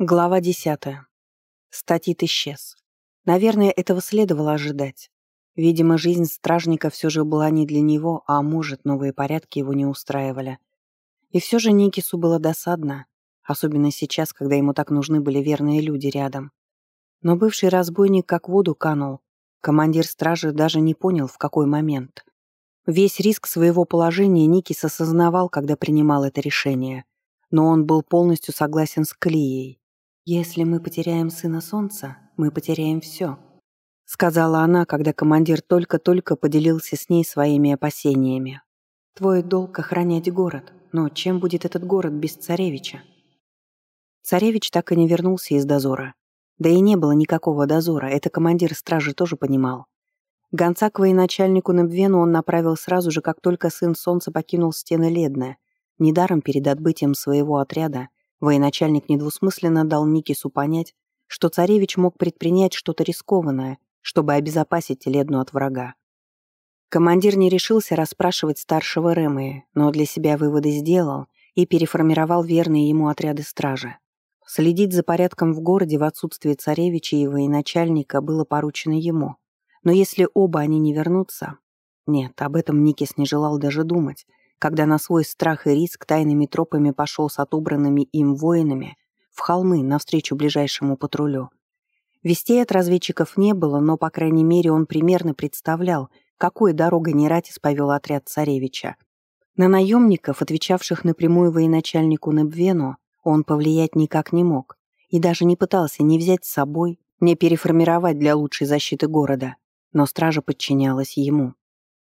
Глава десятая. Статит исчез. Наверное, этого следовало ожидать. Видимо, жизнь стражника все же была не для него, а может, новые порядки его не устраивали. И все же Никису было досадно, особенно сейчас, когда ему так нужны были верные люди рядом. Но бывший разбойник как воду канул. Командир стражи даже не понял, в какой момент. Весь риск своего положения Никис осознавал, когда принимал это решение. Но он был полностью согласен с Клией. «Если мы потеряем сына солнца, мы потеряем все», — сказала она, когда командир только-только поделился с ней своими опасениями. «Твой долг — охранять город, но чем будет этот город без царевича?» Царевич так и не вернулся из дозора. Да и не было никакого дозора, это командир стражи тоже понимал. Гонца к военачальнику Небвену он направил сразу же, как только сын солнца покинул стены Ледна. Недаром перед отбытием своего отряда Военачальник недвусмысленно дал Никису понять, что царевич мог предпринять что-то рискованное, чтобы обезопасить Ледну от врага. Командир не решился расспрашивать старшего Рэмэя, но для себя выводы сделал и переформировал верные ему отряды стражи. Следить за порядком в городе в отсутствие царевича и военачальника было поручено ему. Но если оба они не вернутся... Нет, об этом Никис не желал даже думать, когда на свой страх и риск тайными тропами пошел с отобранными им воинами в холмы навстречу ближайшему патрулю. Вестей от разведчиков не было, но, по крайней мере, он примерно представлял, какой дорогой Нератис повел отряд царевича. На наемников, отвечавших напрямую военачальнику Небвену, он повлиять никак не мог и даже не пытался ни взять с собой, ни переформировать для лучшей защиты города, но стража подчинялась ему.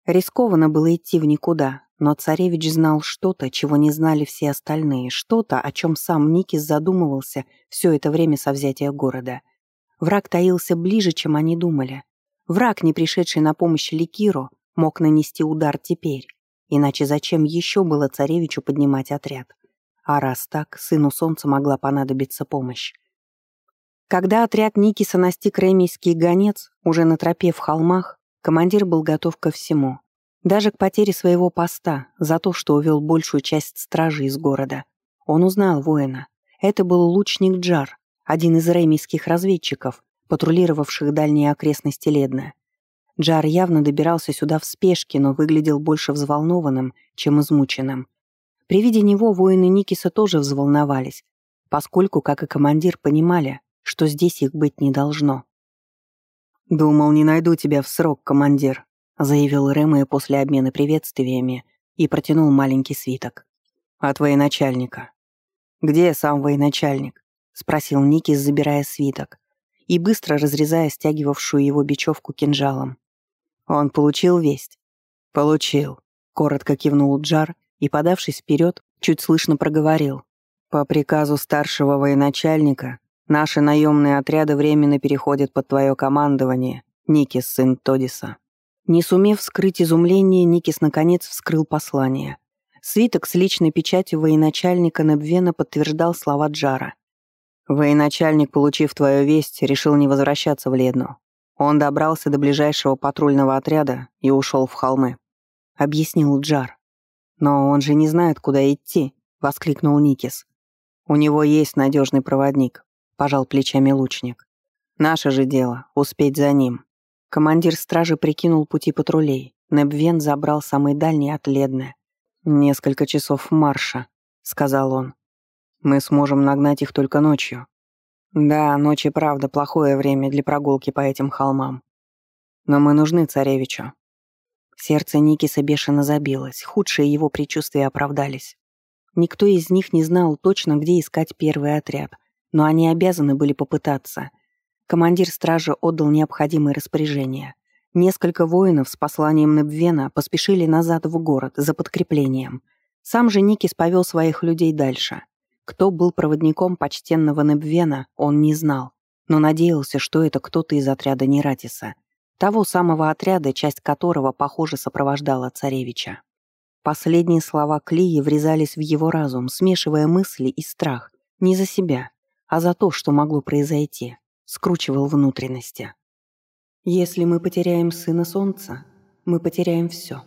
Рискованно было идти в никуда, но царевич знал что-то, чего не знали все остальные, что-то, о чем сам Никис задумывался все это время со взятия города. Враг таился ближе, чем они думали. Враг, не пришедший на помощь Ликиру, мог нанести удар теперь. Иначе зачем еще было царевичу поднимать отряд? А раз так, сыну солнца могла понадобиться помощь. Когда отряд Никиса настиг ремийский гонец, уже на тропе в холмах, командир был готов ко всему. Даже к потере своего поста, за то, что увел большую часть стражи из города. Он узнал воина. Это был лучник Джар, один из реймийских разведчиков, патрулировавших дальние окрестности Ледна. Джар явно добирался сюда в спешке, но выглядел больше взволнованным, чем измученным. При виде него воины Никиса тоже взволновались, поскольку, как и командир, понимали, что здесь их быть не должно. «Думал, не найду тебя в срок, командир», заявил Рэмэ после обмена приветствиями и протянул маленький свиток. «От военачальника». «Где сам военачальник?» — спросил Никис, забирая свиток и быстро разрезая стягивавшую его бечевку кинжалом. «Он получил весть?» «Получил», — коротко кивнул Джар и, подавшись вперед, чуть слышно проговорил. «По приказу старшего военачальника наши наемные отряды временно переходят под твое командование, Никис, сын Тодиса». Не сумев скрыть изумление, Никис наконец вскрыл послание. Свиток с личной печатью военачальника Небвена подтверждал слова Джара. «Военачальник, получив твою весть, решил не возвращаться в Ледну. Он добрался до ближайшего патрульного отряда и ушел в холмы», — объяснил Джар. «Но он же не знает, куда идти», — воскликнул Никис. «У него есть надежный проводник», — пожал плечами лучник. «Наше же дело — успеть за ним». Командир стражи прикинул пути патрулей. Небвен забрал самый дальний от Ледны. «Несколько часов марша», — сказал он. «Мы сможем нагнать их только ночью». «Да, ночь и правда плохое время для прогулки по этим холмам. Но мы нужны царевичу». Сердце Никиса бешено забилось, худшие его предчувствия оправдались. Никто из них не знал точно, где искать первый отряд, но они обязаны были попытаться — Командир стражи отдал необходимые распоряжения. Несколько воинов с посланием Небвена поспешили назад в город за подкреплением. Сам же Никис повел своих людей дальше. Кто был проводником почтенного Небвена, он не знал, но надеялся, что это кто-то из отряда Нератиса. Того самого отряда, часть которого, похоже, сопровождала царевича. Последние слова Клии врезались в его разум, смешивая мысли и страх. Не за себя, а за то, что могло произойти скручивал внутренности. «Если мы потеряем сына солнца, мы потеряем все»,